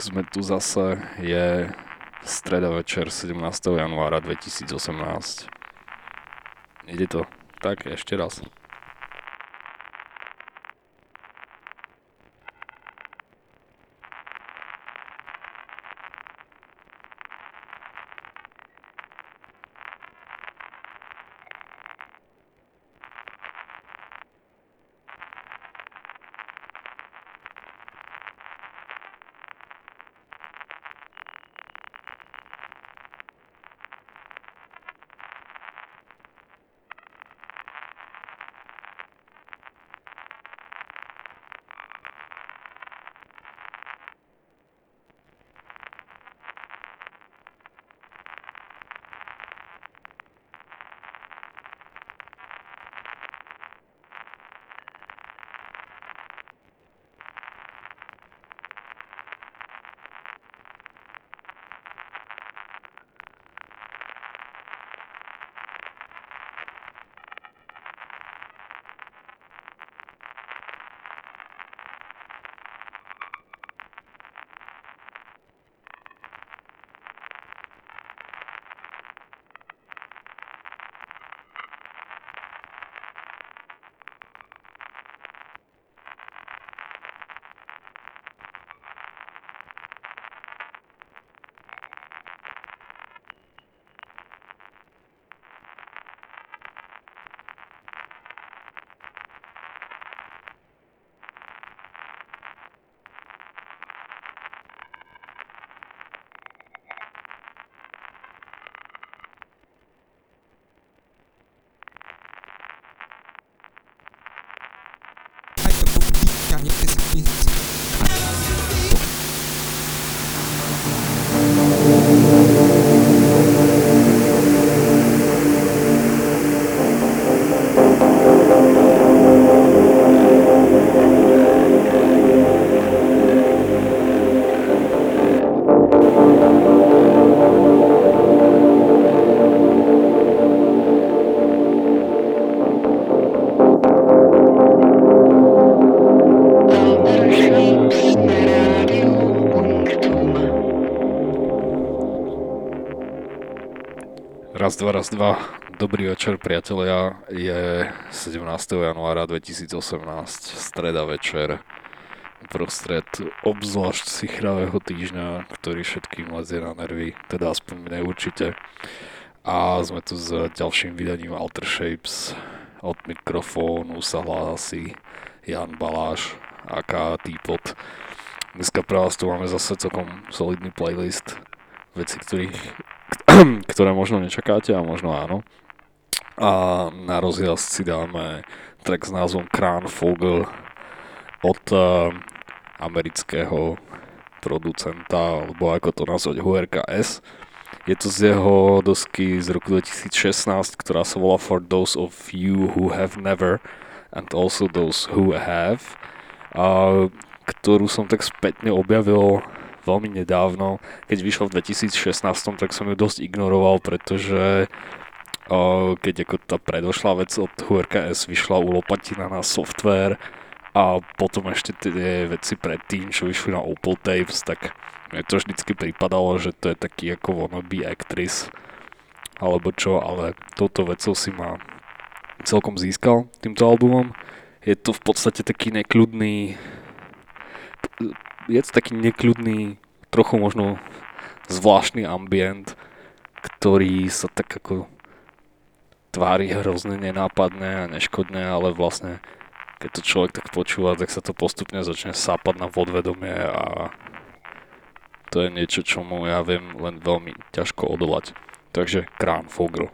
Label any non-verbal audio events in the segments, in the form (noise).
sme tu zase. Je streda večer 17. januára 2018. Ide to. Tak ešte raz. Raz, dva, raz, dva. Dobrý večer, priatelia. Je 17. januára 2018, streda večer, prostred obzvlášť sichravého týždňa, ktorý všetkým lezie na nervy, teda aspoň mne určite. A sme tu s ďalším vydaním Alter Shapes. Od mikrofónu sa hlási Jan Baláš, aká Týpot. Dneska pre vás tu máme zase celkom solidný playlist veci, ktorých (clears throat) ktoré možno nečakáte a možno áno. A na rozjazd si dáme track s názvom Krán Fogel od uh, amerického producenta, alebo ako to nazvať, HRKS. Je to z jeho dosky z roku 2016, ktorá sa volá For Those of You Who Have Never and Also Those Who Have, a, ktorú som tak spätne objavil veľmi nedávno. Keď vyšlo v 2016, tak som ju dosť ignoroval, pretože keď ako tá predošlá vec od HRKS vyšla u Lopatina na software a potom ešte tie veci predtým, čo vyšli na Opel Tapes, tak mne to vždycky pripadalo, že to je taký ako wannabe actress alebo čo, ale touto vecou si ma celkom získal týmto albumom. Je to v podstate taký nekľudný je to taký nekľudný, trochu možno zvláštny ambient, ktorý sa tak ako tvári hrozne nenápadné a neškodné, ale vlastne keď to človek tak počúva, tak sa to postupne začne sápať na podvedomie a to je niečo, čomu ja viem len veľmi ťažko odolať. Takže Krán Fogel.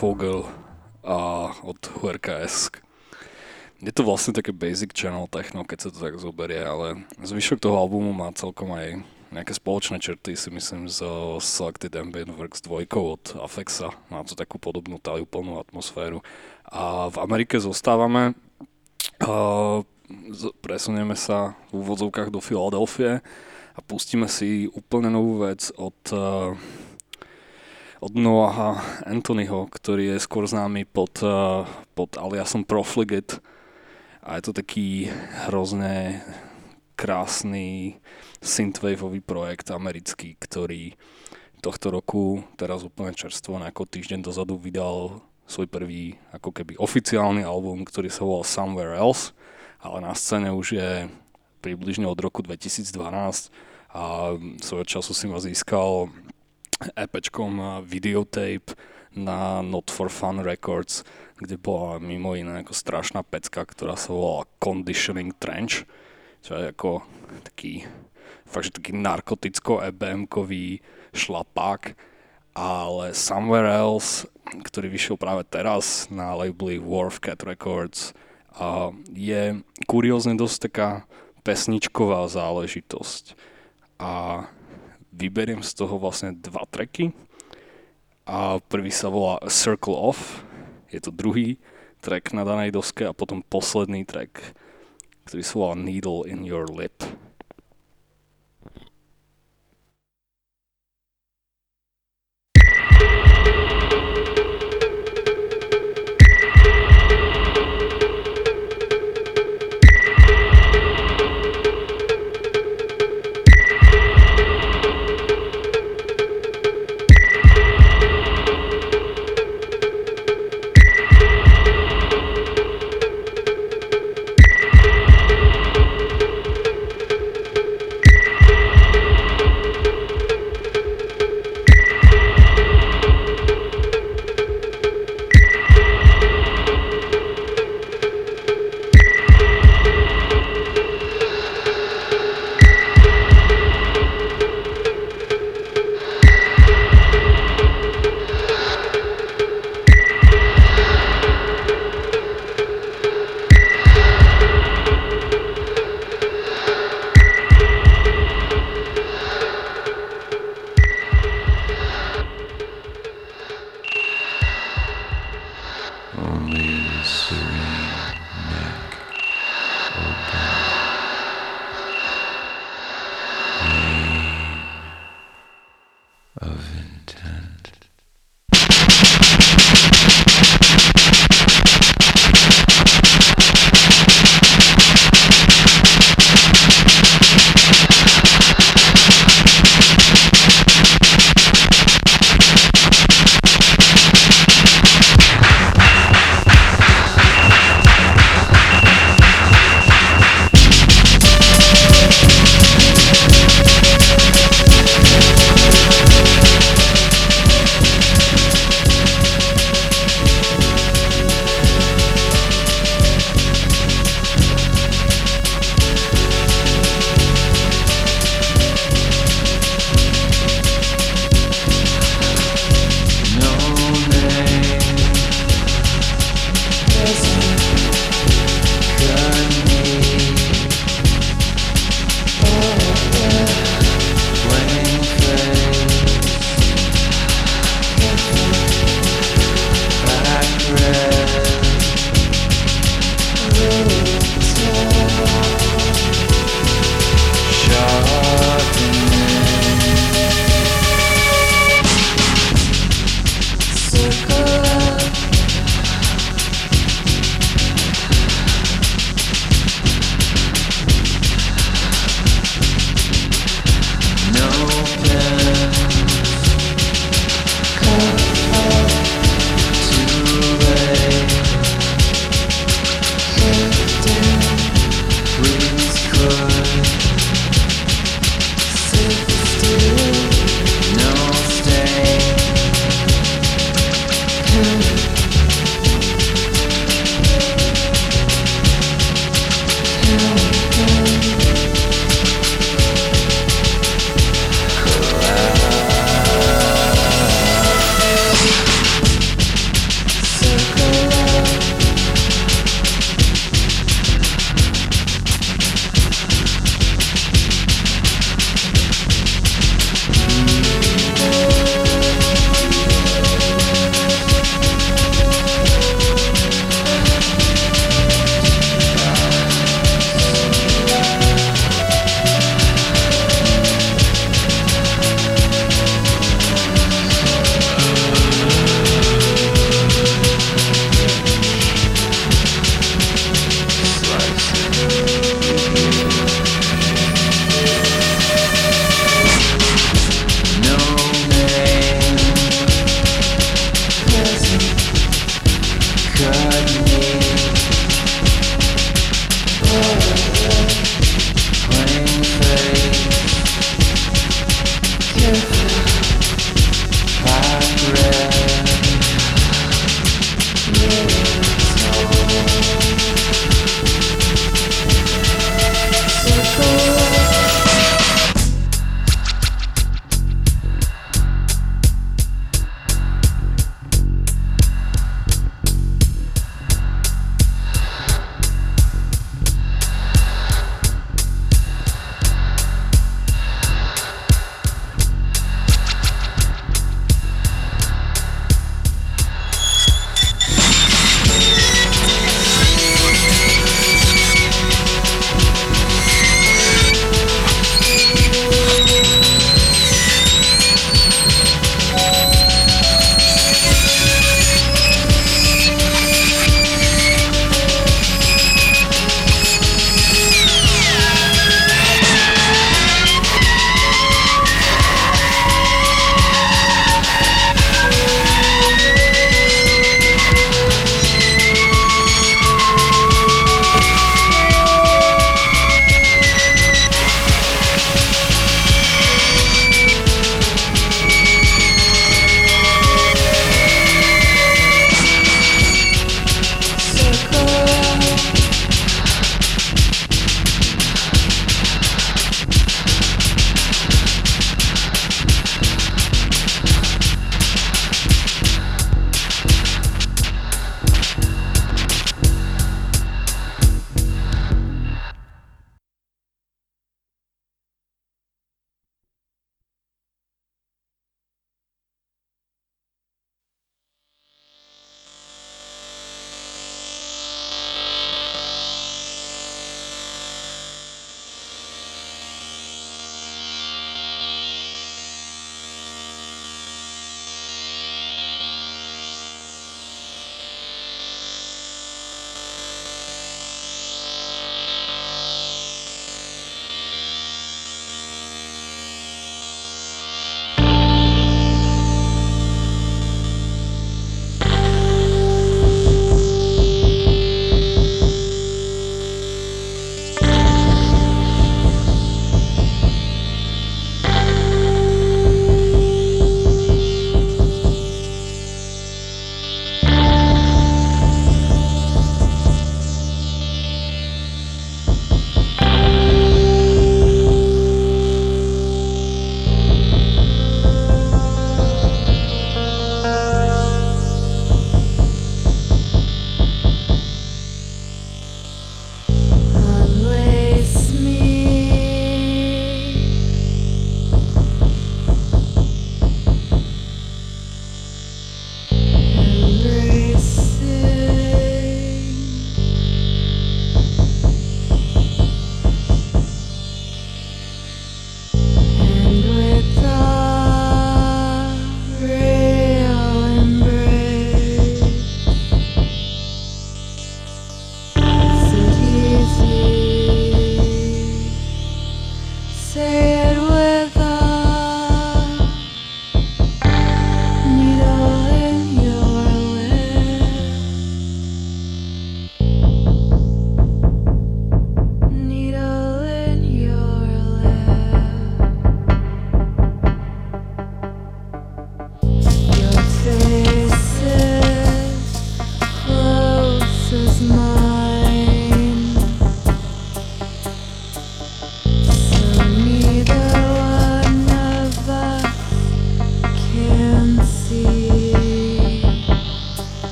Kranvogel a od HRKS. Je to vlastne také basic channel techno, keď sa to tak zoberie, ale zvyšok toho albumu má celkom aj nejaké spoločné črty, si myslím, z Selected Ambient Works 2 od Afexa. Má to takú podobnú plnú atmosféru. A v Amerike zostávame, a presunieme sa v úvodzovkách do Filadelfie a pustíme si úplne novú vec od od Noaha Anthonyho, ktorý je skôr známy pod, uh, pod aliasom Profligate. A je to taký hrozne krásny synthwaveový projekt americký, ktorý tohto roku, teraz úplne čerstvo, ako týždeň dozadu vydal svoj prvý ako keby oficiálny album, ktorý sa volal Somewhere Else, ale na scéne už je približne od roku 2012 a svojho času si ma získal EPčkom videotape na Not For Fun Records, kde bola mimo iné ako strašná pecka, ktorá sa volala Conditioning Trench, čo je ako taký fakt, taký narkoticko EBM-kový šlapák, ale Somewhere Else, ktorý vyšiel práve teraz na labeli Wharf Cat Records, je kuriózne dosť taká pesničková záležitosť. A vyberiem z toho vlastne dva tracky. A prvý sa volá Circle Off, je to druhý track na danej doske a potom posledný track, ktorý sa volá Needle in Your Lip.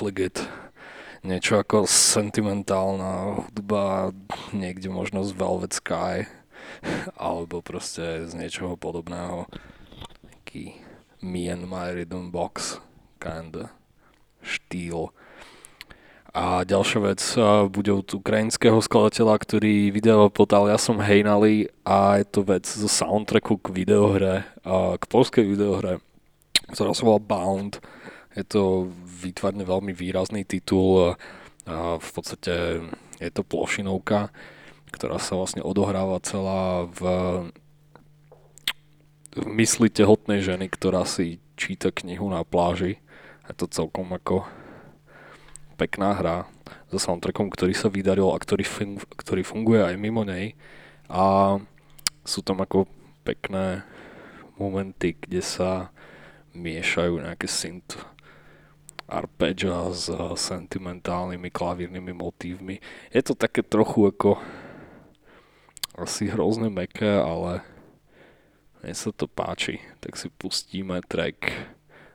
Profligate. Niečo ako sentimentálna hudba, niekde možno z Velvet Sky, alebo proste z niečoho podobného. Taký Me and My Rhythm Box kind štýl. A ďalšia vec bude od ukrajinského skladateľa, ktorý video podal ja som Hejnali a je to vec zo soundtracku k videohre, k polskej videohre, ktorá sa volá Bound. Je to výtvarne veľmi výrazný titul a v podstate je to plošinovka, ktorá sa vlastne odohráva celá v, v mysli tehotnej ženy, ktorá si číta knihu na pláži. Je to celkom ako pekná hra so soundtrackom, ktorý sa vydaril a ktorý, fun- ktorý funguje aj mimo nej. A sú tam ako pekné momenty, kde sa miešajú nejaké synth arpeggia s sentimentálnymi klavírnymi motívmi. Je to také trochu ako asi hrozne meké, ale mne sa to páči. Tak si pustíme track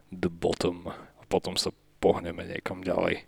The Bottom a potom sa pohneme niekam ďalej.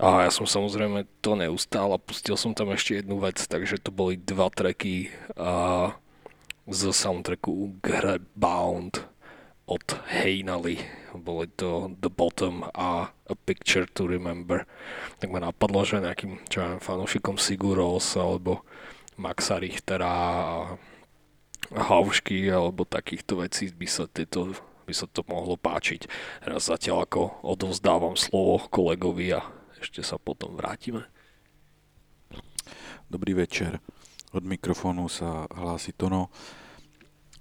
A ja som samozrejme to neustál a pustil som tam ešte jednu vec, takže to boli dva tracky a z soundtracku k Bound od Heinali. Boli to The Bottom a A Picture to Remember. Tak ma napadlo, že nejakým čo ja fanúšikom Siguros alebo Maxa Richtera a Haušky alebo takýchto vecí by sa tieto by sa to mohlo páčiť. Teraz zatiaľ ako odovzdávam slovo kolegovi a ešte sa potom vrátime. Dobrý večer. Od mikrofónu sa hlási Tono,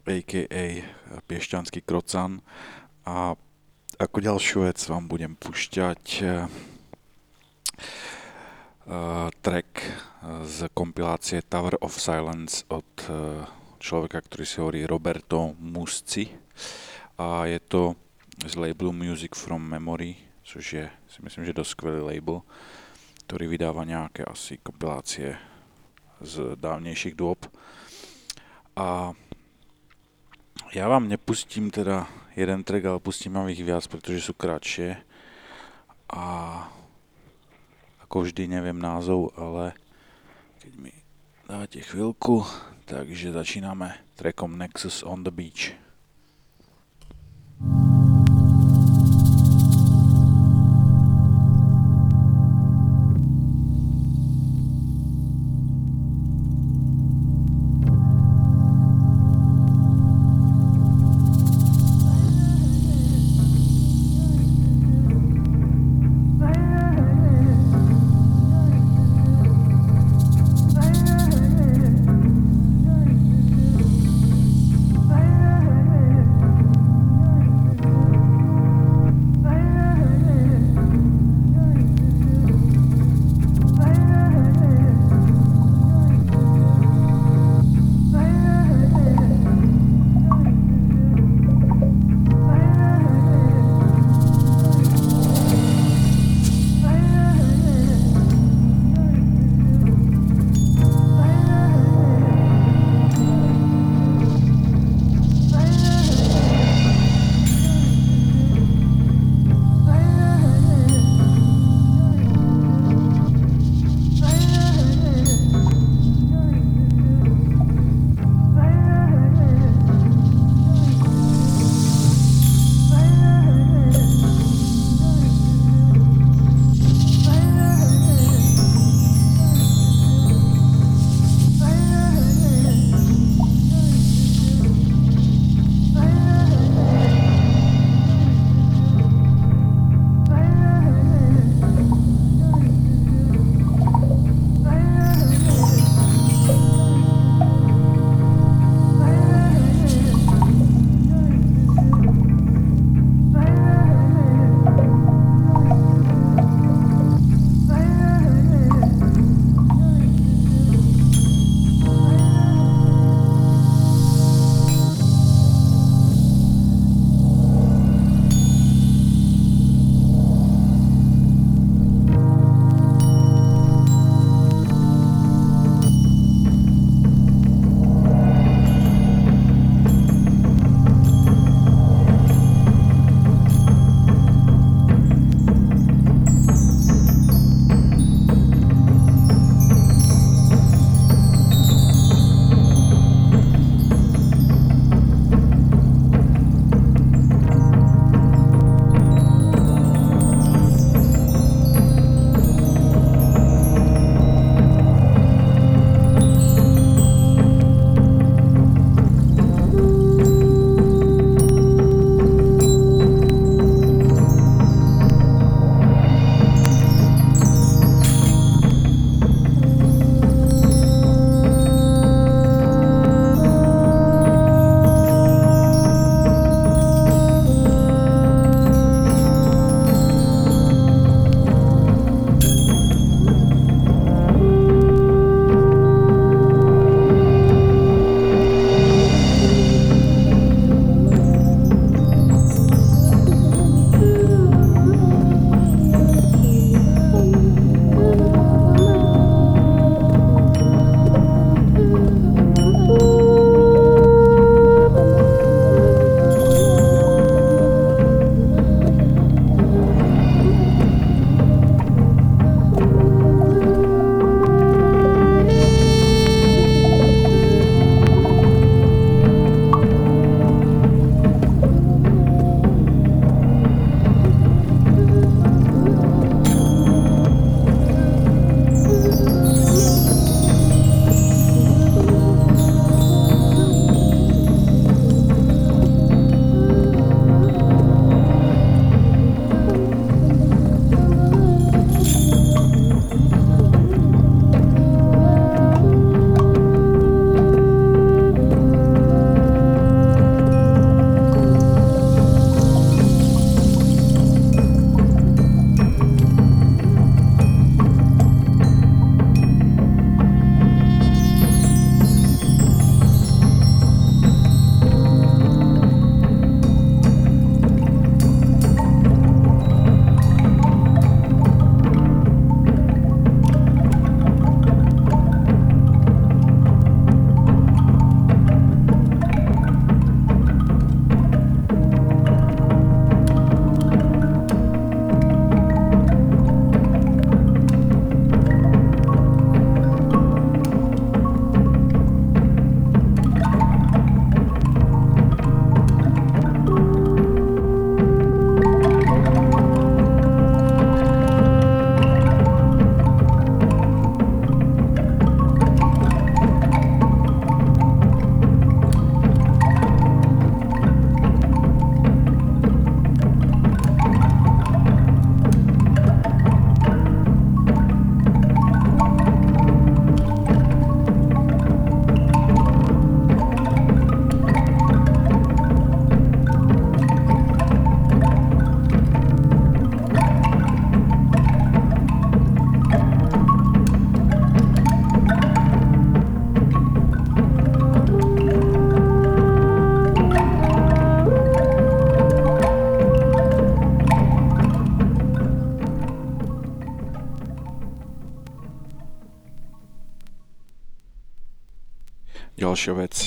a.k.a. Piešťanský krocan. A ako ďalšiu vec vám budem pušťať uh, track z kompilácie Tower of Silence od človeka, ktorý si hovorí Roberto Musci. A je to z labelu Music from Memory což je si myslím, že dosť skvelý label, ktorý vydáva nejaké asi kompilácie z dávnejších dôb. A ja vám nepustím teda jeden track, ale pustím vám ich viac, pretože sú kratšie. A ako vždy neviem názov, ale keď mi dáte chvíľku, takže začíname trackom Nexus on the Beach. Ďalšia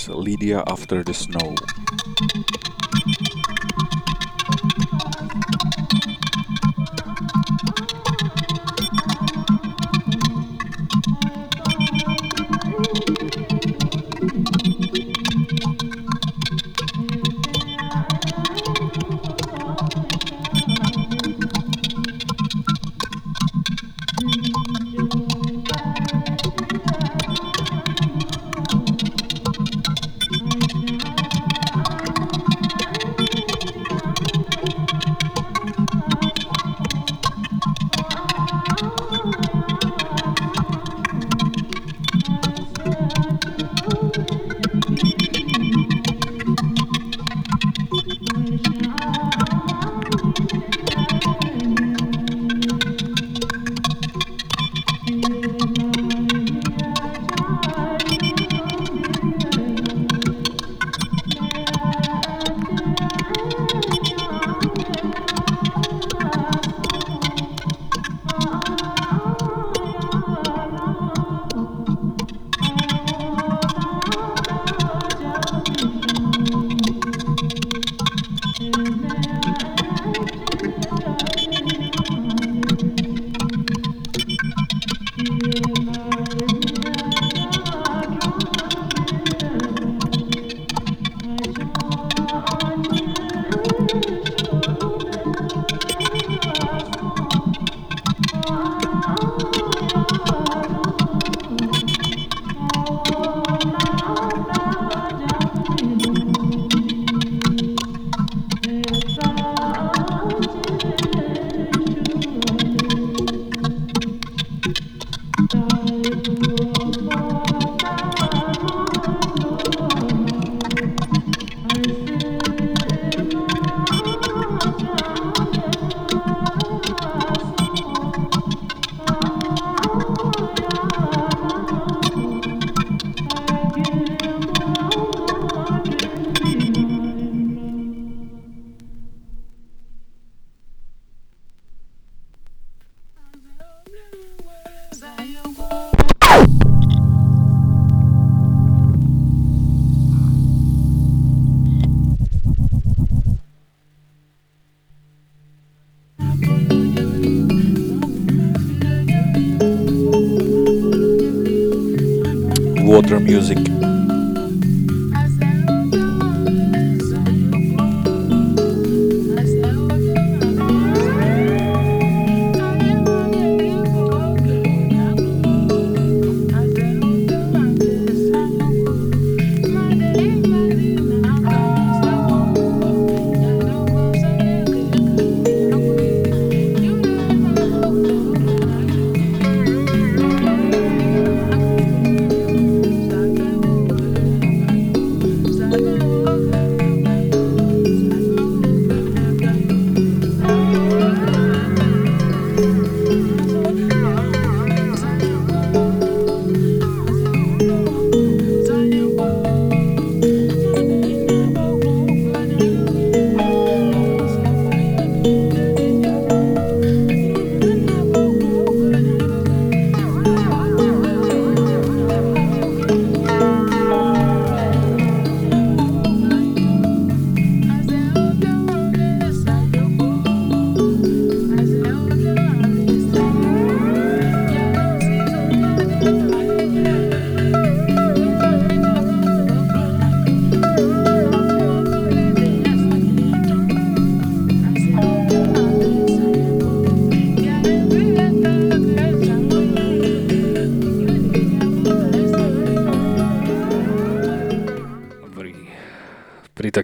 Lydia After the Snow. Music.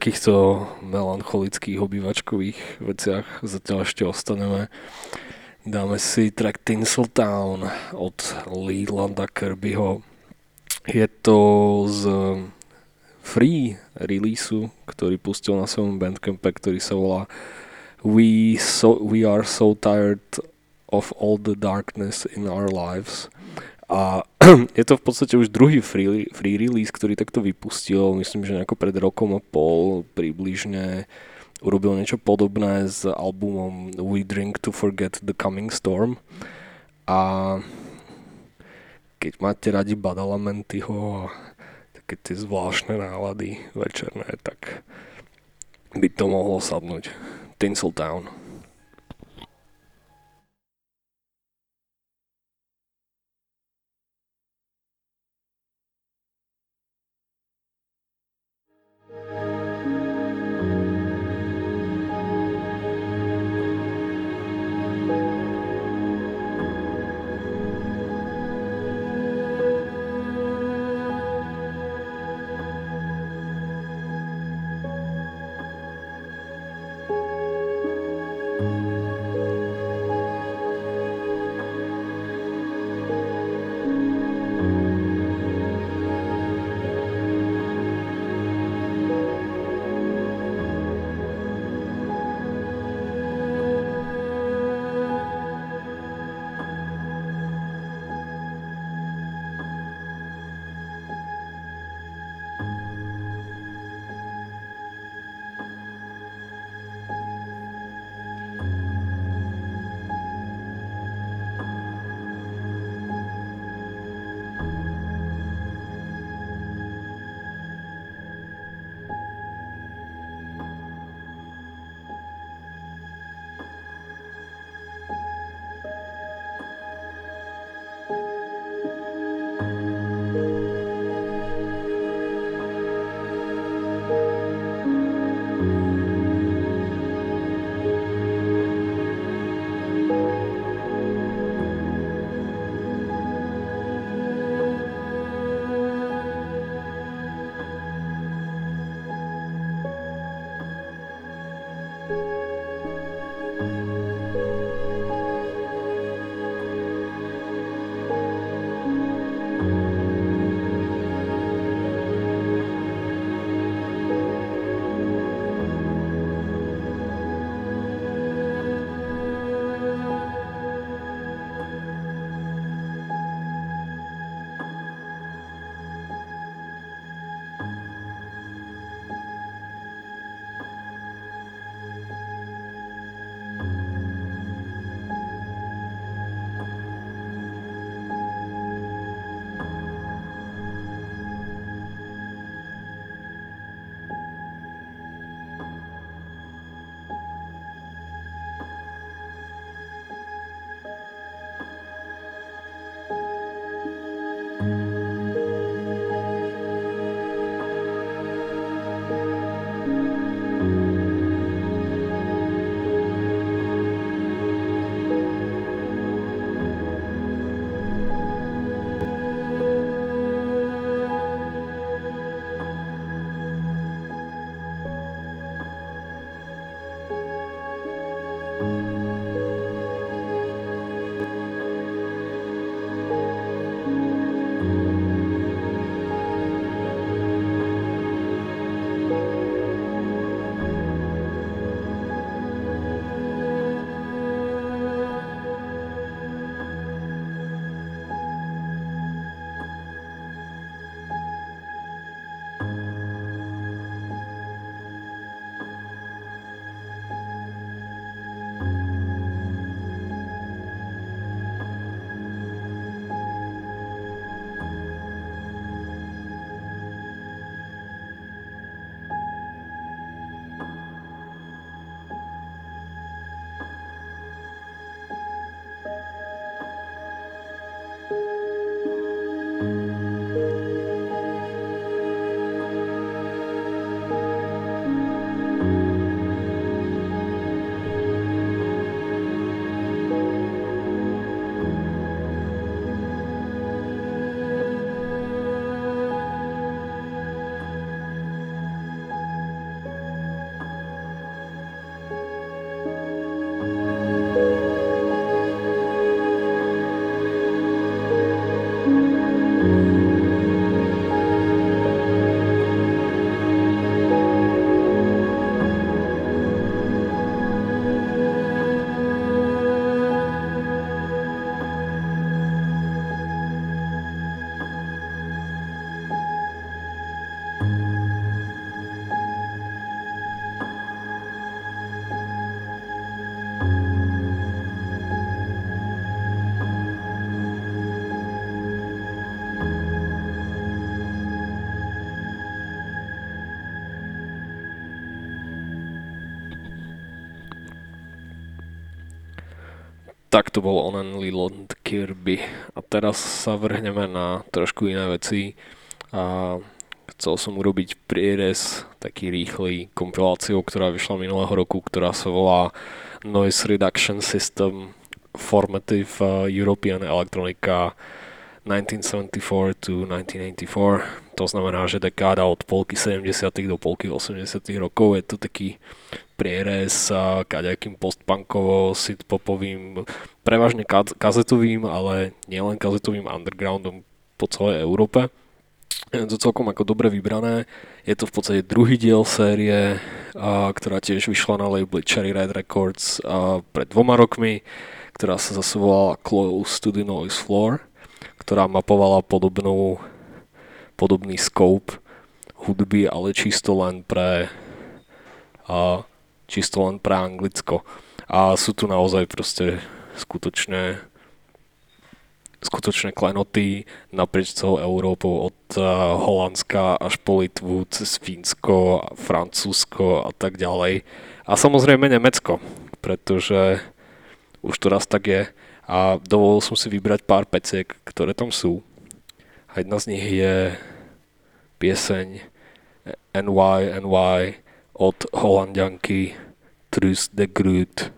Takýchto melancholických obývačkových veciach zatiaľ ešte ostaneme. Dáme si track Tinseltown od Leelanda Kirbyho. Je to z free releaseu, ktorý pustil na svojom bandcampe, ktorý sa volá We, so, we are so tired of all the darkness in our lives. A (clears throat) je to v podstate už druhý free, free release, ktorý takto vypustil, myslím, že nejako pred rokom a pol približne urobil niečo podobné s albumom We Drink to Forget the Coming Storm. A keď máte radi Badalamentyho a také tie zvláštne nálady večerné, tak by to mohlo sadnúť. Tinseltown. Tak to bol onen Leland Kirby. A teraz sa vrhneme na trošku iné veci. A chcel som urobiť prierez, taký rýchly kompiláciou, ktorá vyšla minulého roku, ktorá sa volá Noise Reduction System Formative uh, European Electronica 1974 to 1984. To znamená, že dekáda od polky 70. do polky 80. rokov. Je to taký prierez kaďakým postpunkovo, synthpopovým, prevažne kazetovým, ale nielen kazetovým undergroundom po celej Európe. Je to celkom ako dobre vybrané. Je to v podstate druhý diel série, a, ktorá tiež vyšla na label Cherry Red Records a, pred dvoma rokmi, ktorá sa zase volala Close to the Noise Floor, ktorá mapovala podobnú, podobný scope hudby, ale čisto len pre a, čisto len pre Anglicko. A sú tu naozaj proste skutočne skutočné klenoty naprieč celou Európou od Holandska až po Litvu, cez Fínsko, Francúzsko a tak ďalej. A samozrejme Nemecko, pretože už to raz tak je a dovolil som si vybrať pár peciek, ktoré tam sú. A jedna z nich je pieseň NY, NY od holandianky Trus de Groot.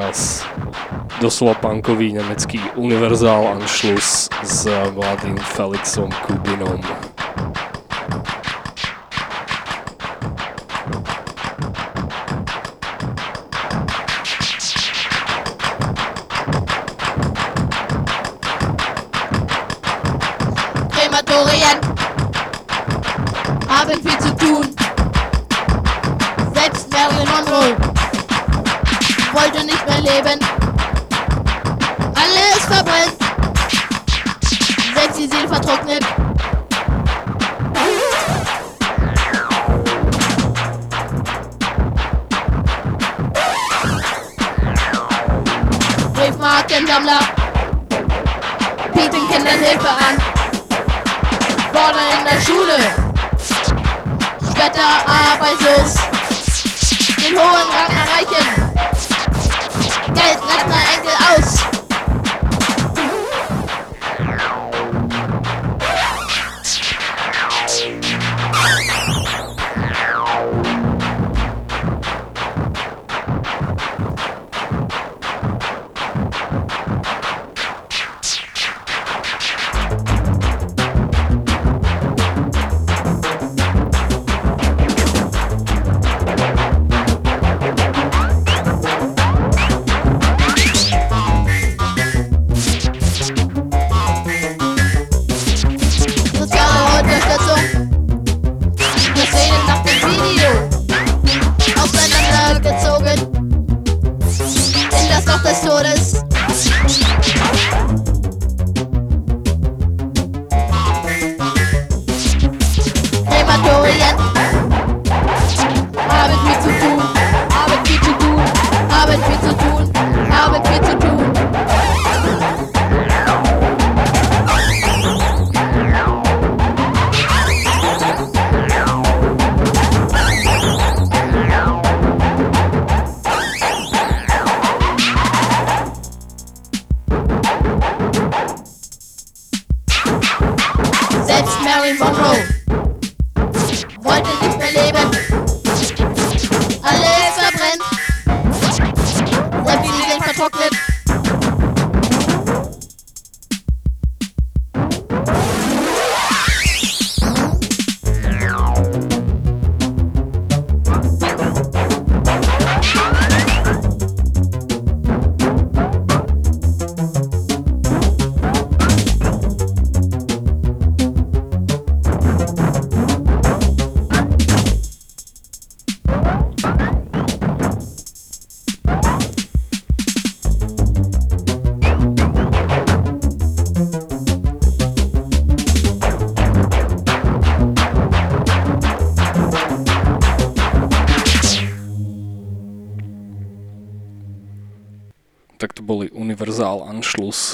Teraz doslova punkový nemecký Universal Anschluss s mladým Felixom Kubinom.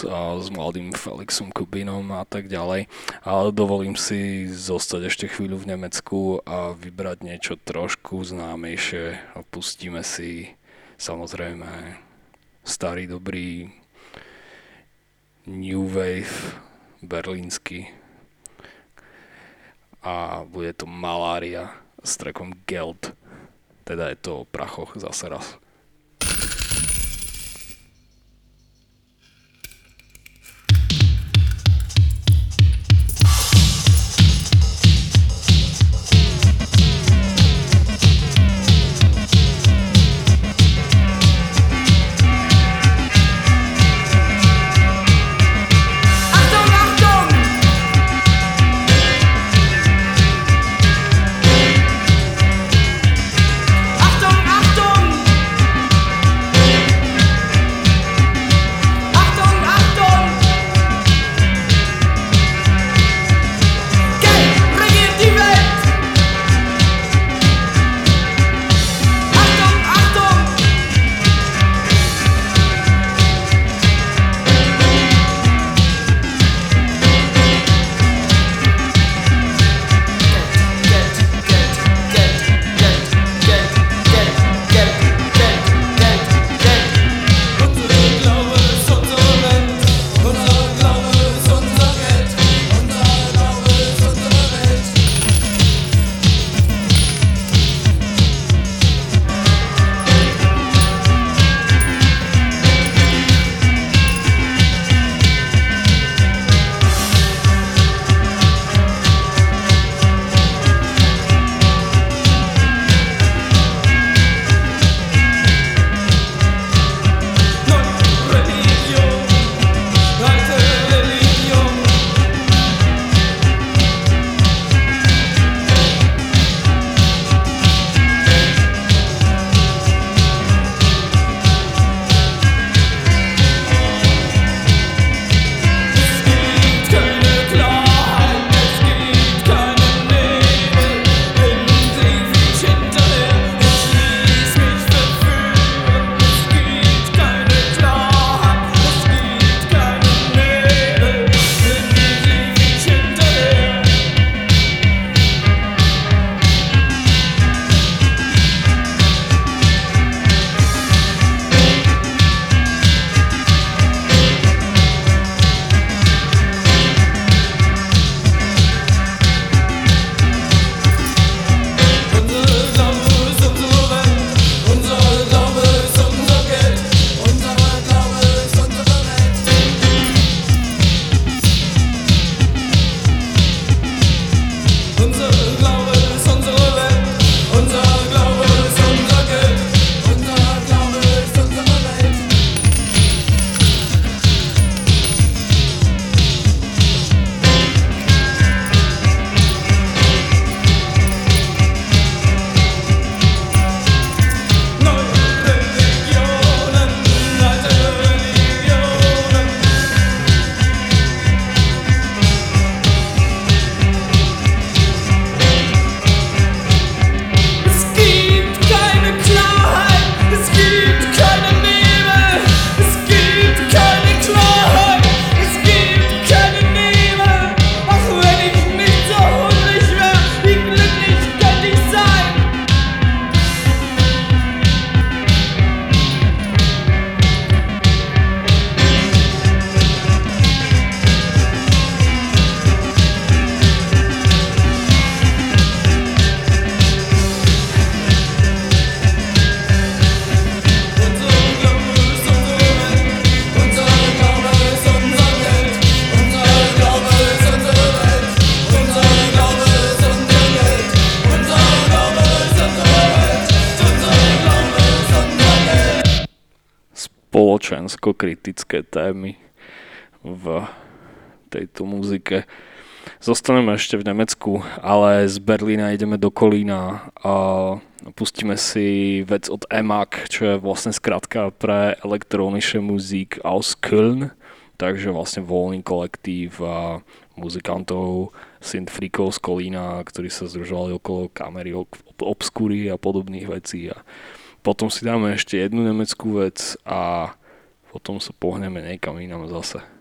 A s mladým Felixom Kubinom a tak ďalej. Ale dovolím si zostať ešte chvíľu v Nemecku a vybrať niečo trošku známejšie a pustíme si samozrejme starý dobrý New Wave berlínsky a bude to Malária s trekom Geld. Teda je to o prachoch zase raz. Ešte v Nemecku, ale z Berlína ideme do Kolína a pustíme si vec od EMAG, čo je vlastne skratka pre elektronische Musik aus Köln, takže vlastne voľný kolektív a muzikantov, synthfreakov z Kolína, ktorí sa združovali okolo kamery, obskúry a podobných vecí. A potom si dáme ešte jednu nemeckú vec a potom sa pohneme niekam inam zase.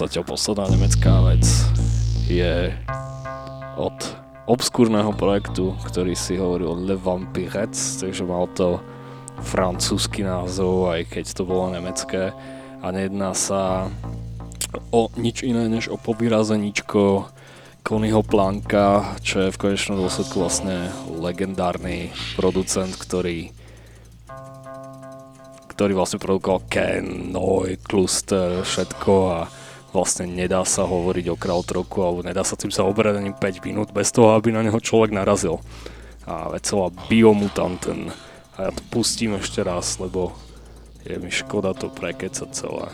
Zatiaľ posledná nemecká vec je od obskúrneho projektu, ktorý si hovoril Le Vampirets, takže mal to francúzsky názov, aj keď to bolo nemecké. A nejedná sa o nič iné než o povyrazeničko Konyho Planka, čo je v konečnom dôsledku vlastne legendárny producent, ktorý ktorý vlastne produkoval Ken, Noi, Cluster, všetko a vlastne nedá sa hovoriť o krautroku alebo nedá sa tým zaoberať ani 5 minút bez toho, aby na neho človek narazil. A vecelá Biomutanten. A ja to pustím ešte raz, lebo je mi škoda to prekecať celé.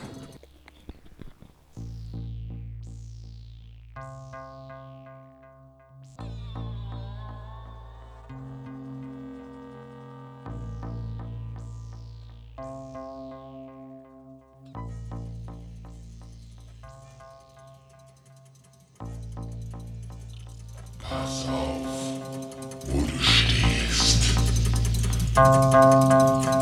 Música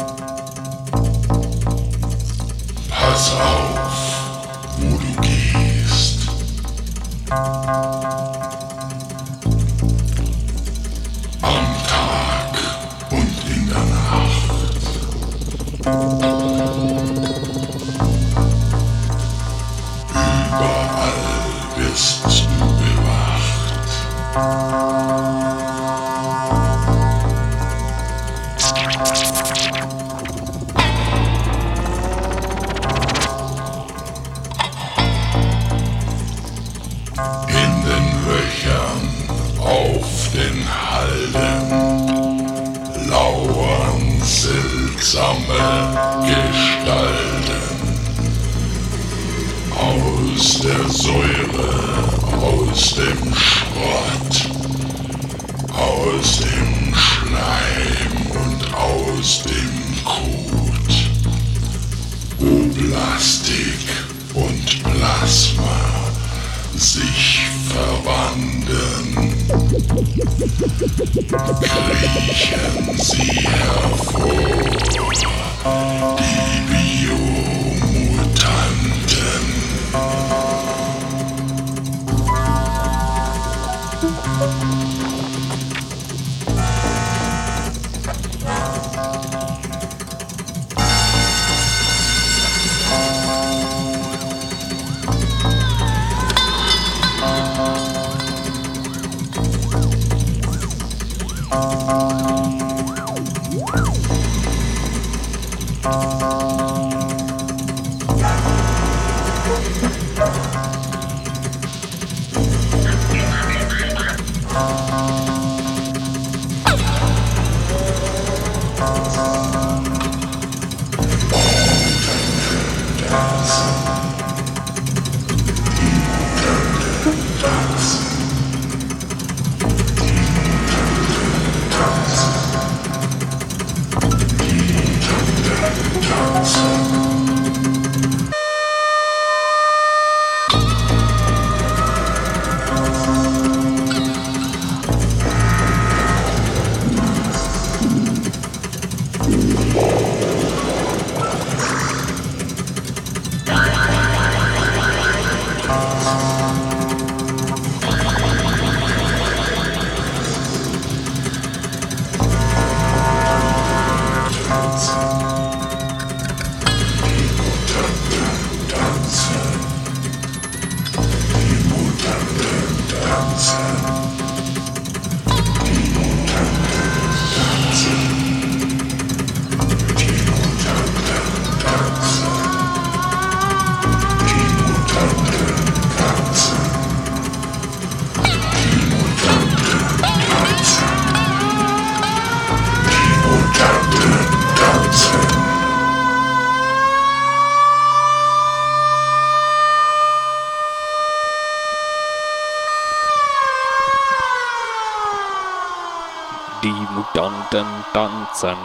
tanzen,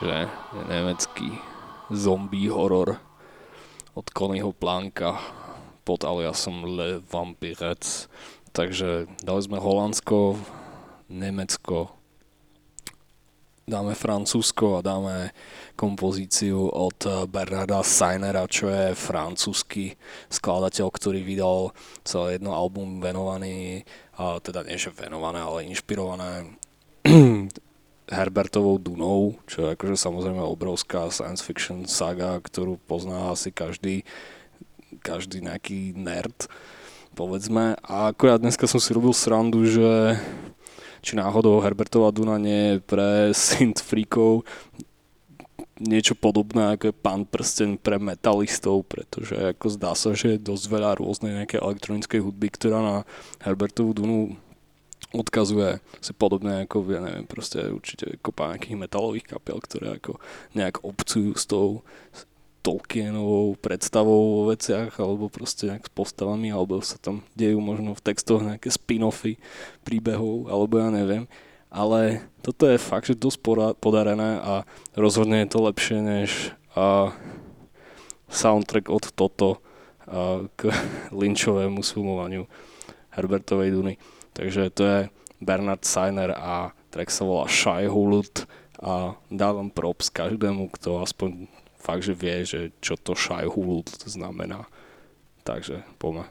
že nemecký zombie horor od Connyho Planka pod aliasom Le Vampirec. Takže dali sme Holandsko, Nemecko, dáme Francúzsko a dáme kompozíciu od Bernarda Seinera, čo je francúzsky skladateľ, ktorý vydal celé jedno album venovaný, a teda nie že venované, ale inšpirované Herbertovou Dunou, čo je akože samozrejme obrovská science fiction saga, ktorú pozná asi každý, každý nejaký nerd, povedzme. A akorát dneska som si robil srandu, že či náhodou Herbertová Duna nie je pre synth freakov niečo podobné ako je Pán prsten pre metalistov, pretože ako zdá sa, že je dosť veľa rôznej nejakej elektronickej hudby, ktorá na Herbertovú Dunu odkazuje si podobne ako, ja neviem, proste určite kopa nejakých metalových kapiel, ktoré ako nejak obcujú s tou Tolkienovou predstavou vo veciach, alebo proste nejak s postavami, alebo sa tam dejú možno v textoch nejaké spin-offy príbehov, alebo ja neviem. Ale toto je fakt, že dosť poda- podarené a rozhodne je to lepšie než a, soundtrack od Toto a, k (laughs) linčovému sfilmovaniu Herbertovej Duny. Takže to je Bernard Seiner a track sa volá Shy Hulut a dávam props každému, kto aspoň fakt, že vie, že čo to Shy Hulut znamená. Takže poďme.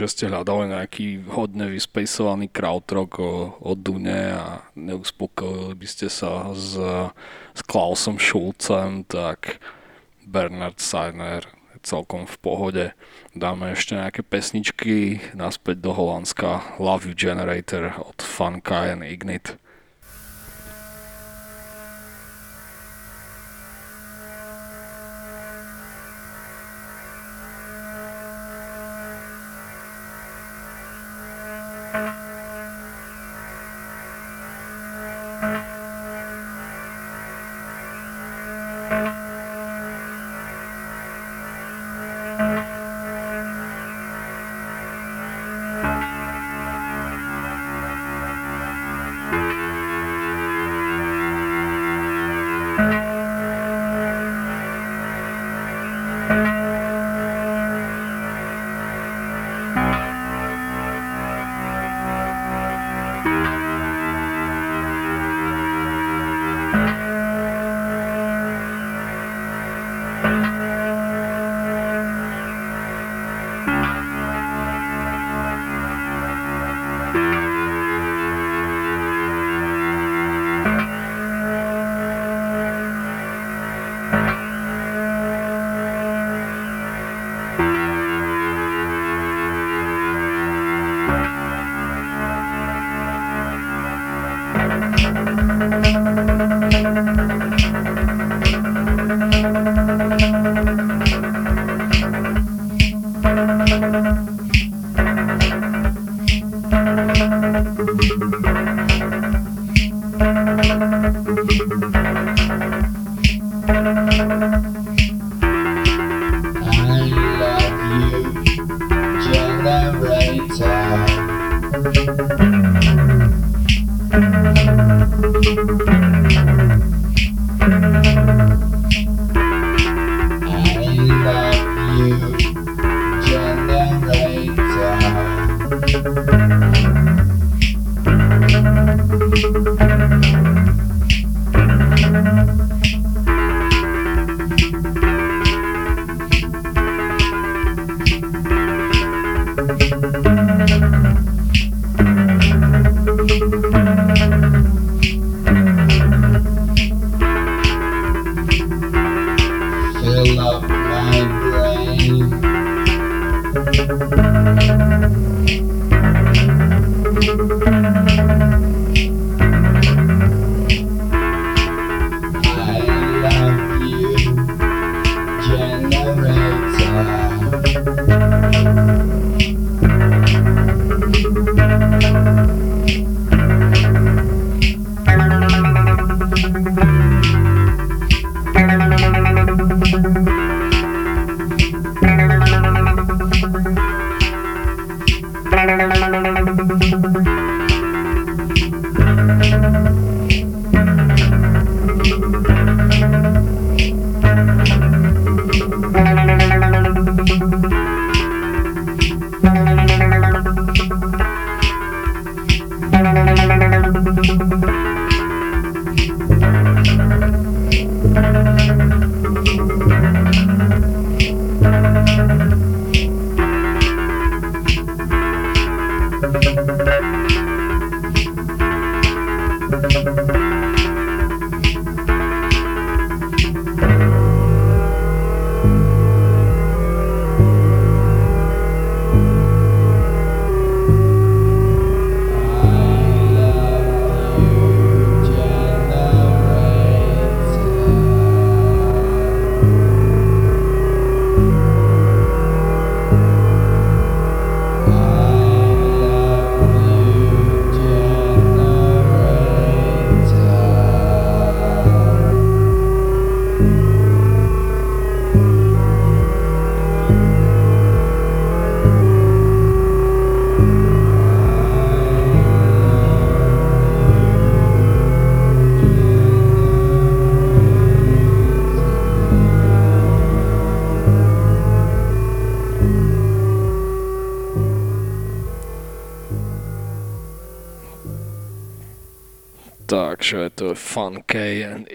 Kebyže ste hľadali nejaký hodne vyspejsovaný krautrock o, o Dune a neuspokojili by ste sa s, s Klausom Schulzem, tak Bernard Seiner celkom v pohode. Dáme ešte nejaké pesničky naspäť do Holandska. Love You Generator od Funka and Ignite. Love of my brain.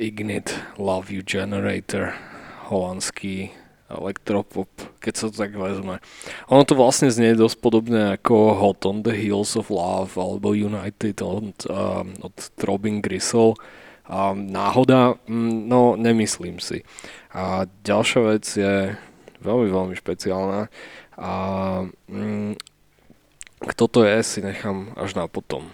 Ignit Love You Generator, holandský elektropop, keď sa to tak vezme. Ono to vlastne znie dosť podobné ako Hot on the Hills of Love alebo United od, um, od Throbbing Gristle. A náhoda? Mm, No, nemyslím si. A ďalšia vec je veľmi, veľmi špeciálna. A mm, kto to je, si nechám až na potom.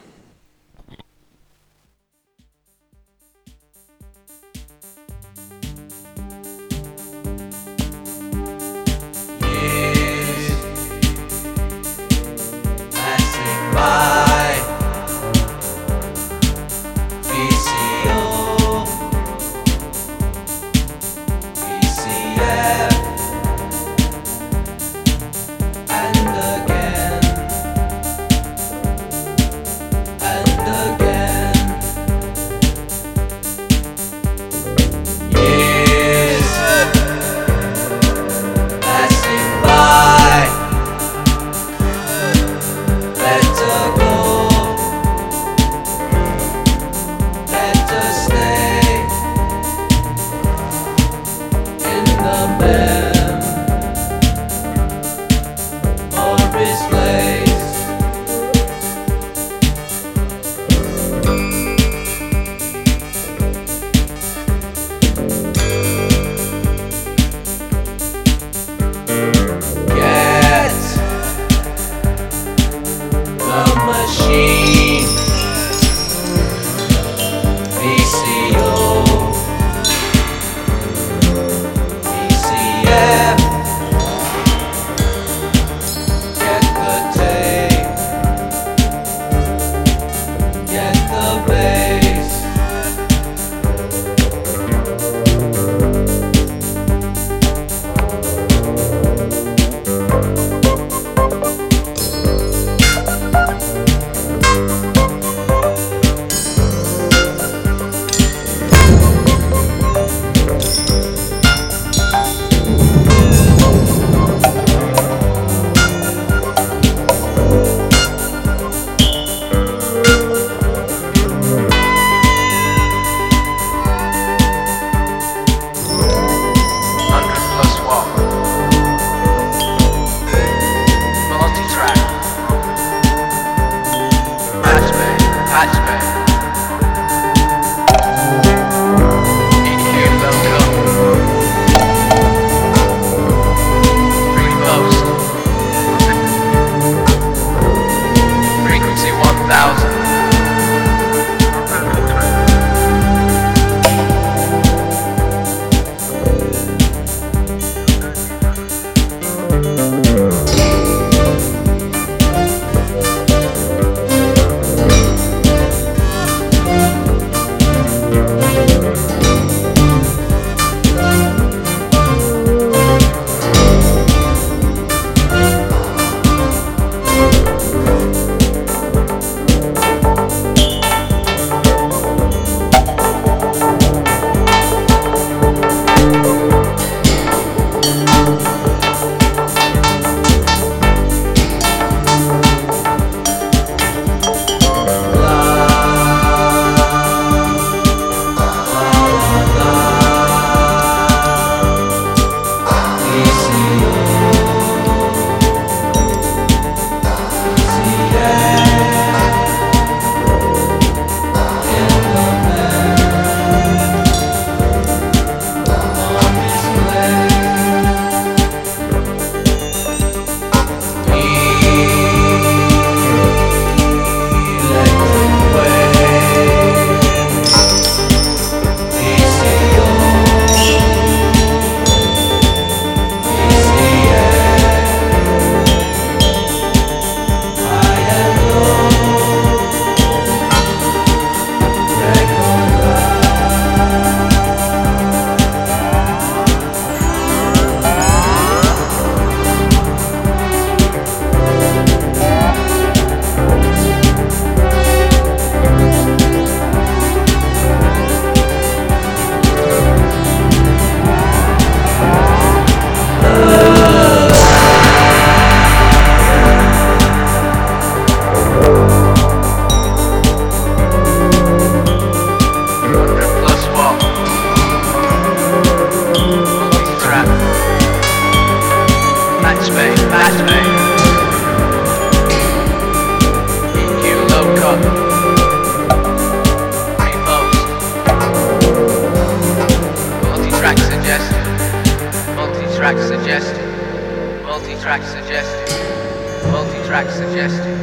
Multi-track suggested. Multi-track suggested. Multi-track suggested.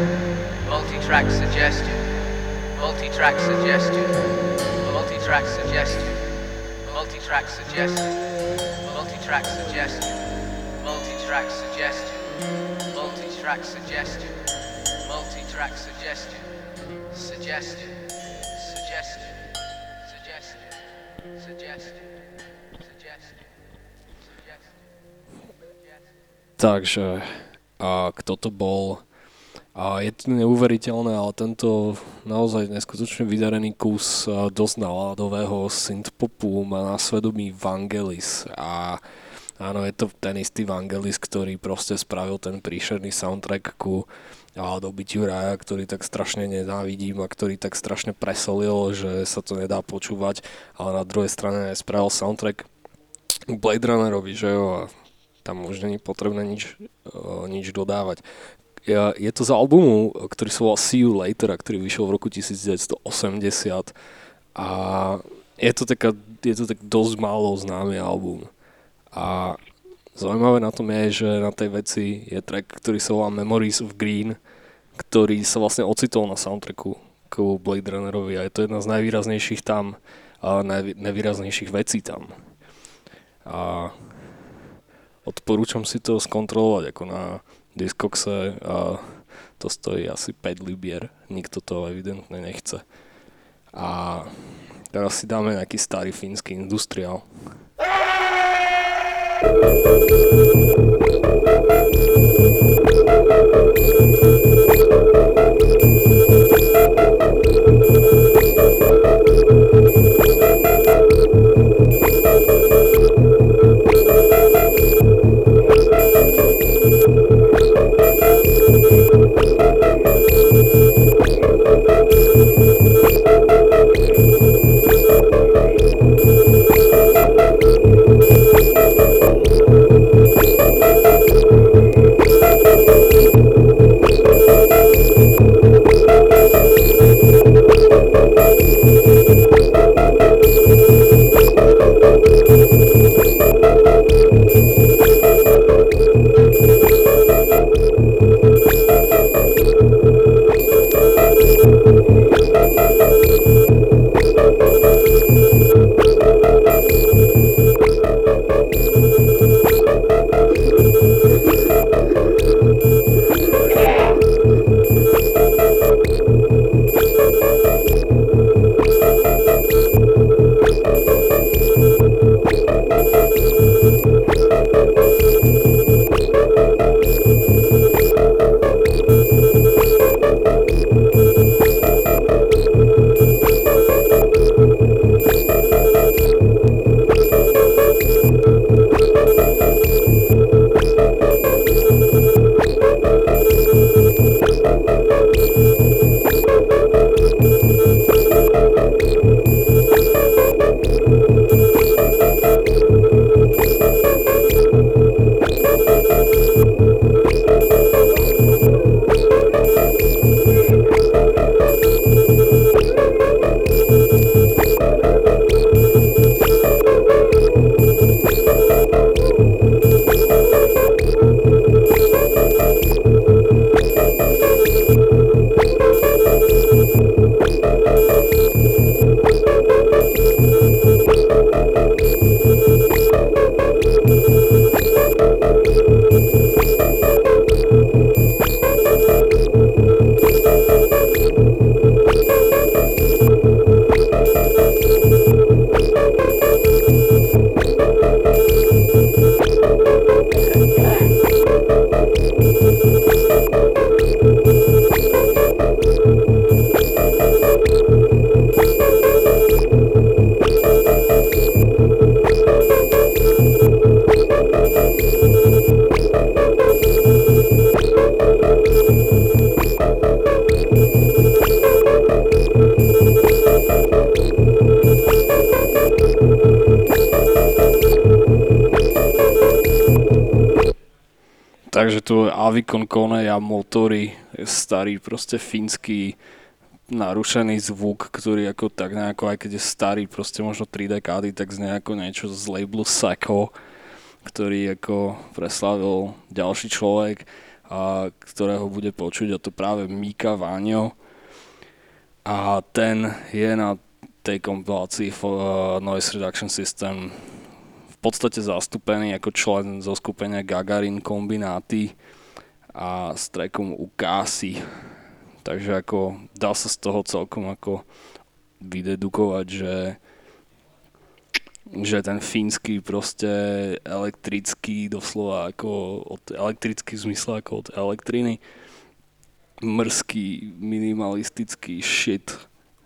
Multi-track suggested. Multi-track suggested. Multi-track suggested. Multi-track suggested. Multi-track suggested. Multi-track suggested. Multi-track suggested. Multi-track suggested. Suggested. Suggested. Suggested. Suggested. Takže a kto to bol? A je to neuveriteľné, ale tento naozaj neskutočne vydarený kus dosť náladového synthpopu má na svedomí Vangelis a áno, je to ten istý Vangelis, ktorý proste spravil ten príšerný soundtrack ku a dobytiu raja, ktorý tak strašne nenávidím a ktorý tak strašne presolil, že sa to nedá počúvať, ale na druhej strane spravil soundtrack Blade Runnerovi, že jo, a tam už není potrebné nič, uh, nič dodávať. Je to z albumu, ktorý sa volal See You Later, a ktorý vyšiel v roku 1980 a je to, taká, je to tak dosť málo známy album. A zaujímavé na tom je, že na tej veci je track, ktorý sa volá Memories of Green, ktorý sa vlastne ocitol na soundtracku k Blade Runnerovi a je to jedna z najvýraznejších tam, najvýraznejších vecí tam. A odporúčam si to skontrolovať ako na Discoxe a to stojí asi 5 libier, nikto to evidentne nechce. A teraz si dáme nejaký starý fínsky industriál. Takže tu Kone a motory, starý proste fínsky narušený zvuk, ktorý ako tak nejako, aj keď je starý, proste možno 3 dekády, tak znie ako niečo z labelu Sacco, ktorý ako preslavil ďalší človek, a ktorého bude počuť a to práve Mika Váňo. A ten je na tej kompilácii uh, Noise Reduction System v podstate zastúpený ako člen zo skupenia Gagarin kombináty a s trackom Ukasi. Takže ako dá sa z toho celkom ako vydedukovať, že že ten fínsky proste elektrický doslova ako od elektrický v zmysle ako od elektriny mrzký minimalistický shit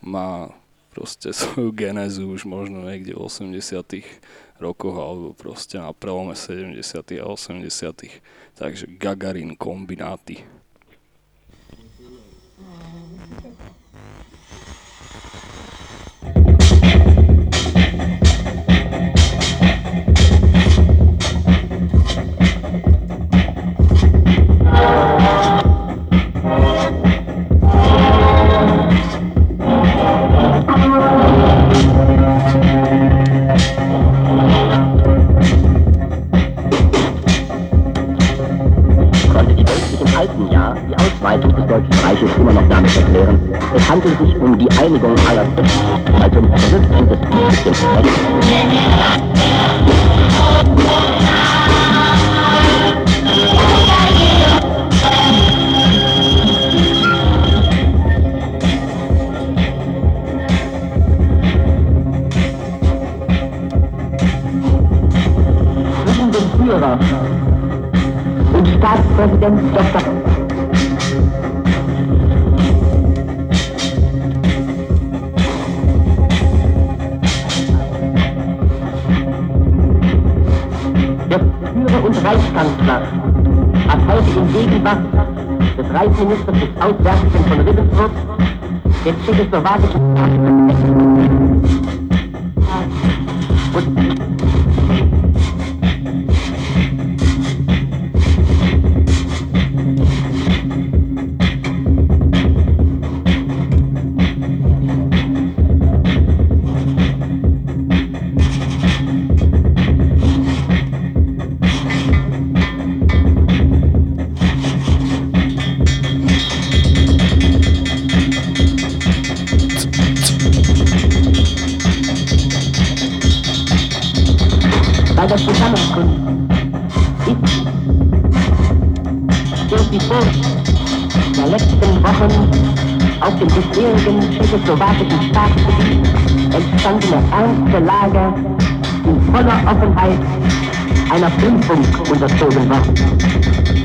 má proste (laughs) svoju genézu už možno niekde v 80 rokoch alebo proste na prelome 70 a 80 takže Gagarin kombináty immer noch damit erklären, es handelt sich um die Einigung aller Völker, also Verwirklichung des Führer und Staatspräsident Dr. und Reichskanzler. Hat heute in Gegenwart des Reichsministers des Auswärtigen von Ribbentrop der tschechoslowakischen und dem bisherigen tschechoslowakischen Staatsgebiet entstandene ernste Lage in voller Offenheit einer Prüfung unterzogen worden.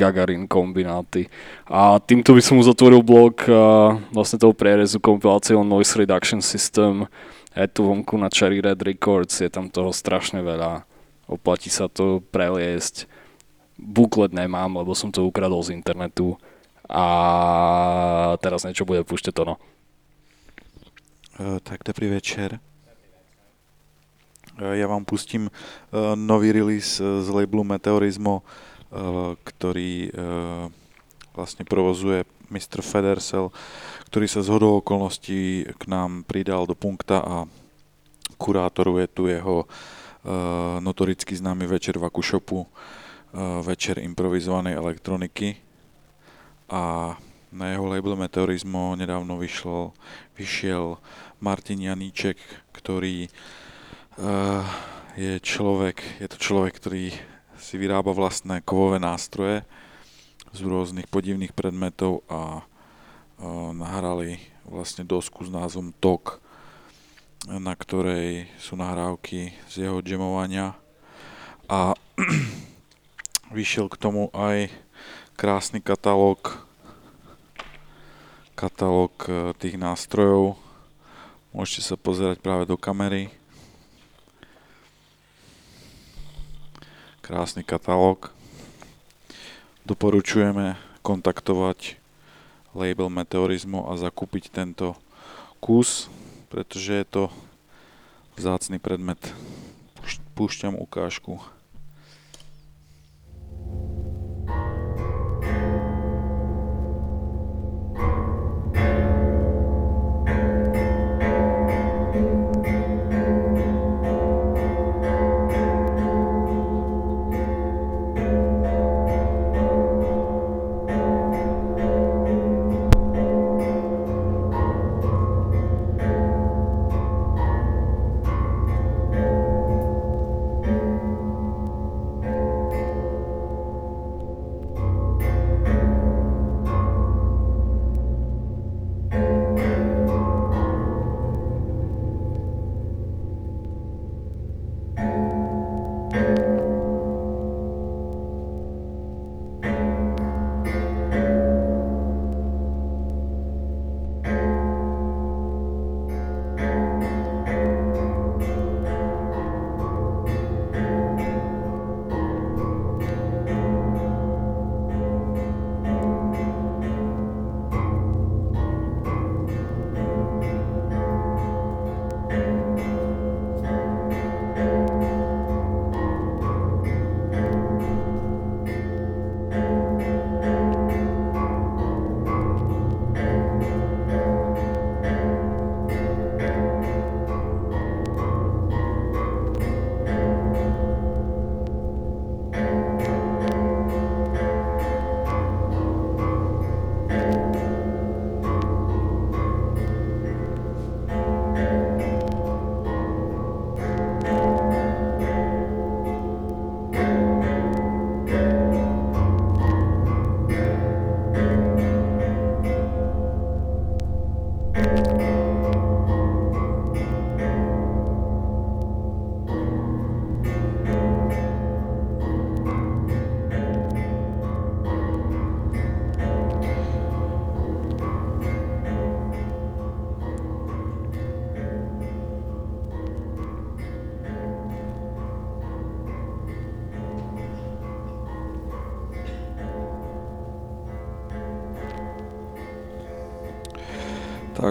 Gagarin kombináty. A týmto by som uzatvoril blok a vlastne toho prierezu kompiláciou Noise Reduction System Aj tu vonku na Cherry Red Records je tam toho strašne veľa. Oplatí sa to preliesť. Booklet nemám, lebo som to ukradol z internetu. A teraz niečo bude púšťať to no. E, tak dobrý večer. E, Ja vám pustím nový release z labelu Meteorizmo, e, ktorý e, vlastne provozuje Mr. Federsel, ktorý sa z hodou okolností k nám pridal do punkta a kurátoruje tu jeho e, notoricky známy večer v Akushopu, e, večer improvizovanej elektroniky a na jeho label Meteorizmo nedávno vyšlo, vyšiel Martin Janíček, ktorý je človek, je to človek, ktorý si vyrába vlastné kovové nástroje z rôznych podivných predmetov a nahrali vlastne dosku s názvom TOK, na ktorej sú nahrávky z jeho jamovania a (clears throat) vyšiel k tomu aj krásny katalóg katalóg eh, tých nástrojov. Môžete sa pozerať práve do kamery. Krásny katalóg. Doporučujeme kontaktovať label Meteorizmu a zakúpiť tento kus, pretože je to vzácny predmet. Púšť- Púšťam ukážku.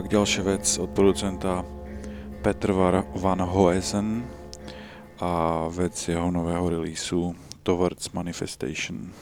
Ďalšia vec od producenta Petr Van Hoesen a vec jeho nového releaseu Towards Manifestation.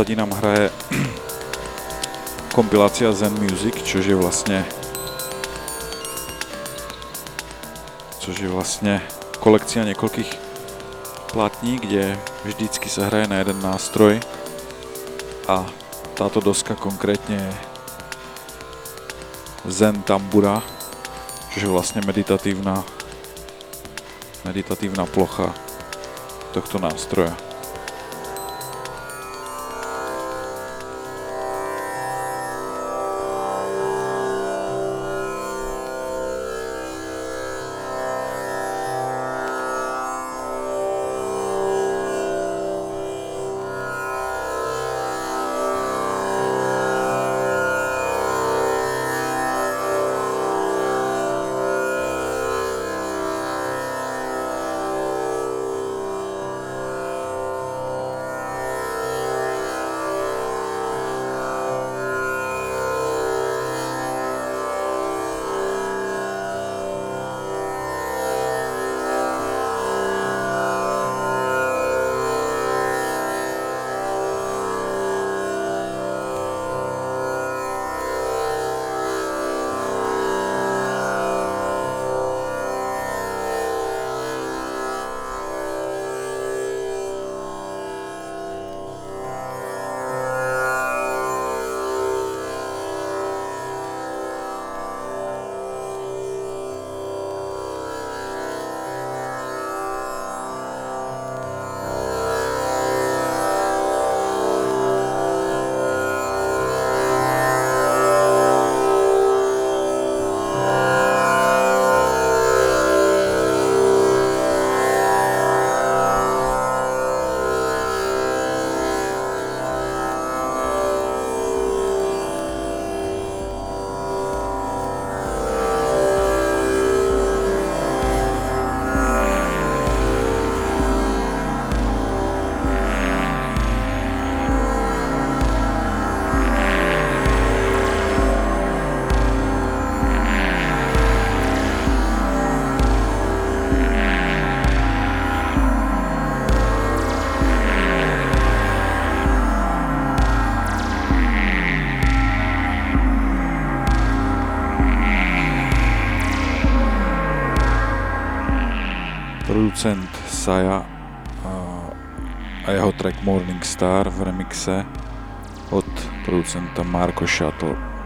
Pozadí nám hraje (clears throat) kompilácia Zen Music, což je vlastne což je vlastne kolekcia niekoľkých platní, kde vždycky sa hraje na jeden nástroj a táto doska konkrétne je Zen Tambura, čo je vlastne meditatívna meditatívna plocha tohto nástroja. Star v remixe od producenta Marko Shuttle.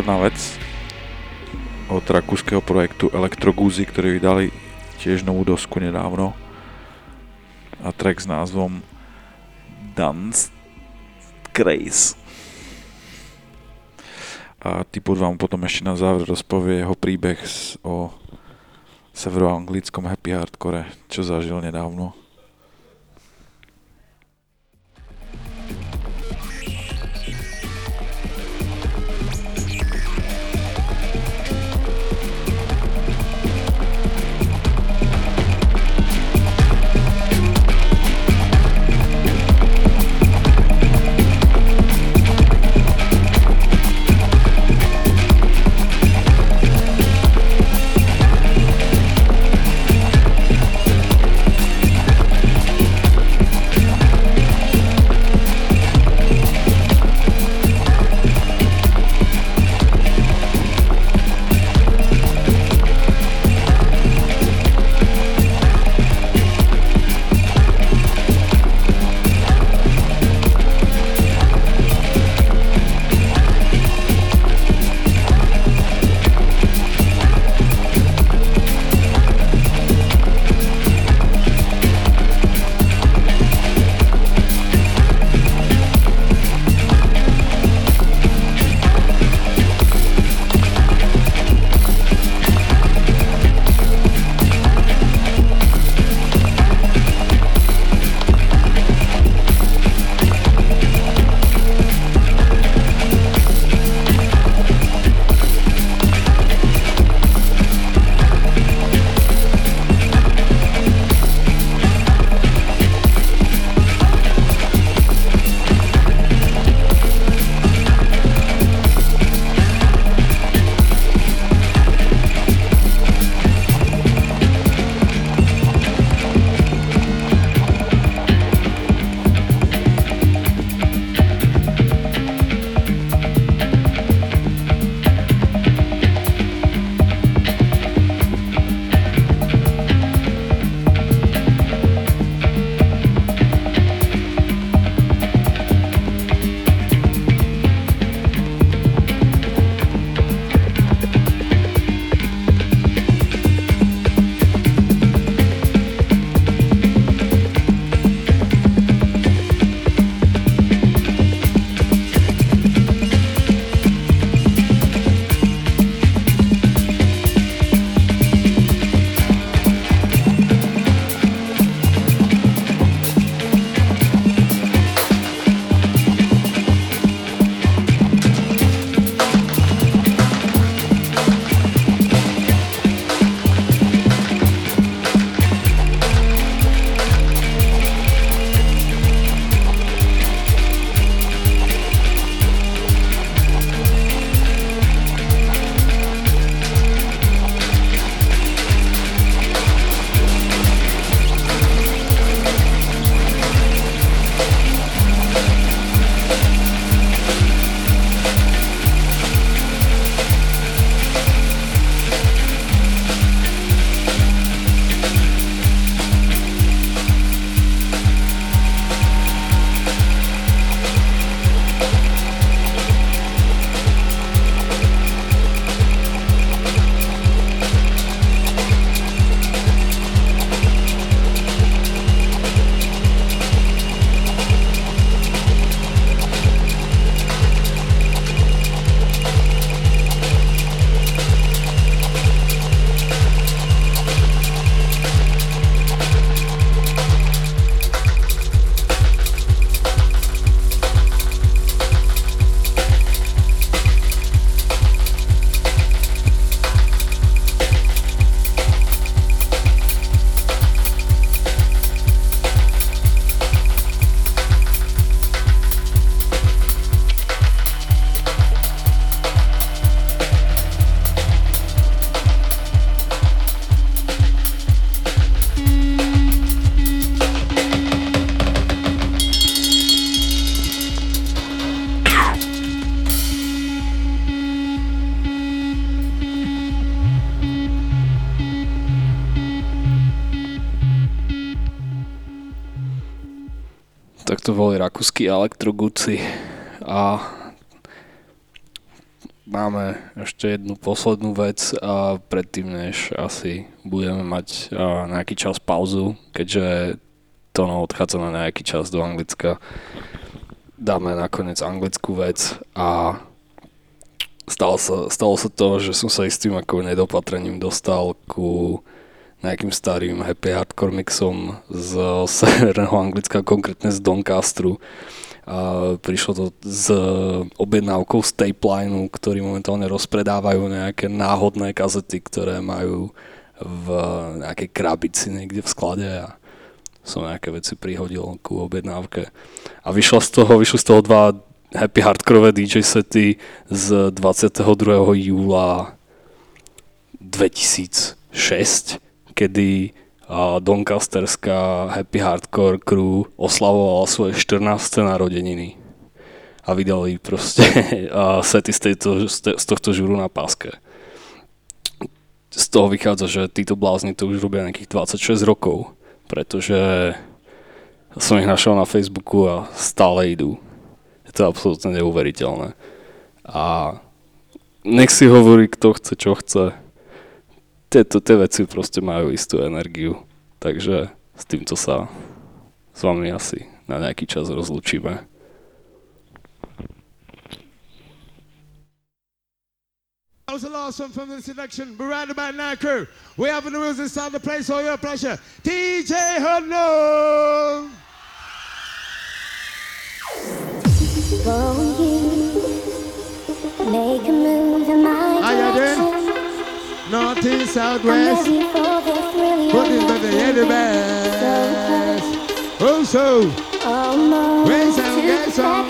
Posledná vec od rakúskeho projektu Electroguzy, ktorí vydali tiež novú dosku nedávno a track s názvom Dance Grace. A Typod vám potom ešte na záver rozpovie jeho príbeh o severoanglickom happy hardcore, čo zažil nedávno. Boli rakúsky elektroguci a máme ešte jednu poslednú vec a predtým, než asi budeme mať nejaký čas pauzu, keďže Tono odchádza na nejaký čas do Anglicka. Dáme nakoniec anglickú vec a stalo sa, stalo sa to, že som sa istým ako nedopatrením dostal ku nejakým starým happy hardcore mixom z severného Anglicka, konkrétne z Doncastru. A prišlo to s objednávkou z Tapelineu, ktorí momentálne rozpredávajú nejaké náhodné kazety, ktoré majú v nejakej krabici niekde v sklade a som nejaké veci prihodil ku objednávke. A vyšlo z toho, vyšli z toho dva happy hardcore DJ sety z 22. júla 2006, kedy Doncasterská happy hardcore crew oslavovala svoje 14. narodeniny a vydali proste (laughs) sety z, tejto, z tohto žuru na páske. Z toho vychádza, že títo blázni to už robia nejakých 26 rokov pretože som ich našiel na Facebooku a stále idú. Je to absolútne neuveriteľné. A nech si hovorí, kto chce, čo chce. Tieto tie veci proste majú istú energiu. Takže s týmto sa s vami asi na nejaký čas rozlučíme. That was the last one from the selection. We're right about now, crew. We have the wheels inside the place for your pleasure. DJ Hello! Make a move in my How you direction. north, east. Putting with the head best. Also, where's our guest song?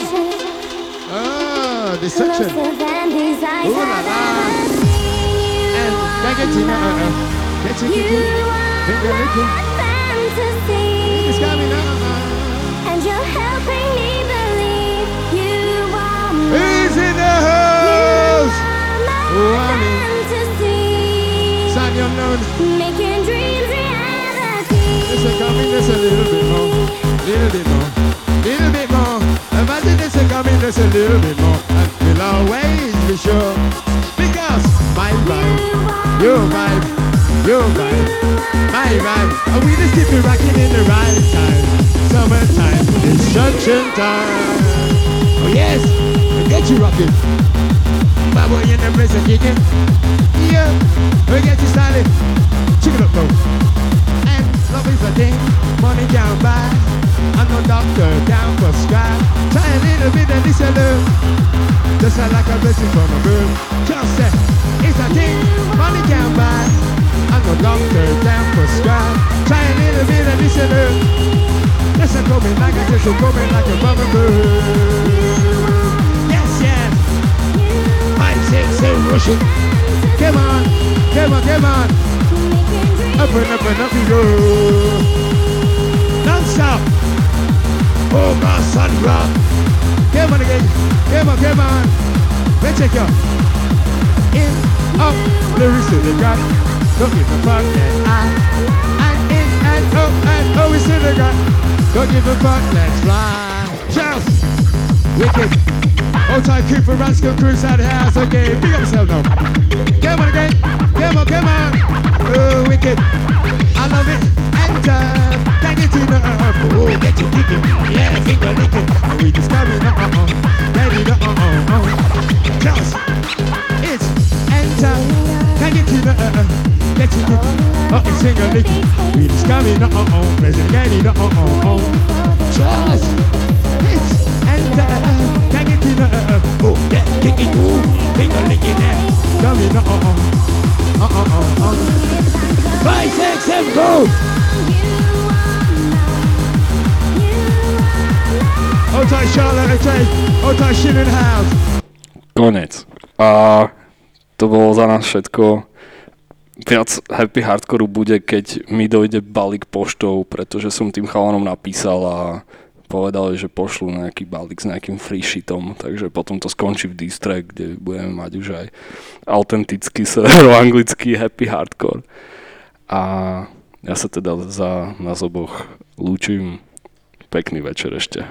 Oh, ah, destruction. Ooh la la. And Gagatina, uh, uh uh. Get it, get it. Little. It's coming up. And you're helping me believe you are. He's in the house. Sign. Making dreams reality. Listen, come in just a little bit more. Little bit more. Little bit more. Imagine this come in just a little bit more. And we'll always be sure. Because my vibe, your vibe, your vibe, my vibe. And we just keep it rocking in the right time. Summertime, instruction time. Oh yes, we get you rocking. Babo in the and kicking. Yeah, we get you started. It up, bro. And love is a thing, money can't buy. I'm no doctor, can't prescribe. Try a little bit and this that. Just like a blessing from above. Just say, it's a thing, money can't buy. No doctor, can't prescribe. Try a little bit and this and that. Just a coming like a a coming like a rubber bird. Yes, yes. Five, six, seven, rushing. Come on, come on, come on. Up and up and up you go. Non-stop. Oh, my son, rock. Come on again. Come on, come on. Let's take you. In, up, lyrics to the ground. Give a fuck and And in the. Shout. Wicked. Old time Cooper Rascal Cruise out of house. Okay, big up yourself now. Come on again. Come on, come on. Oh, wicked. I love it. And uh, get to the uh, oh, get you kicking. Yeah, finger licking. And we just coming uh uh uh. Ready to uh uh uh. Just it's enter. Can get to the uh uh. Get you kicking. Oh, it's finger licking. We just coming uh uh uh. Ready, ready to uh uh uh. Just it's enter. Can get to the uh uh. Oh, get kicking. Ooh, finger licking there. Coming uh uh uh. Uh uh uh uh. Five, six, seven, go! Hold tight, Charlotte, okay? Hold tight, shit in the house. Konec. A to bolo za nás všetko. Viac happy hardcore bude, keď mi dojde balík poštou, pretože som tým chalanom napísal a povedali, že pošlu nejaký balík s nejakým free shitom, takže potom to skončí v distre, kde budeme mať už aj autentický severoanglický (laughs) happy hardcore. A ja sa teda za nás oboch lúčim. Pekný večer ešte.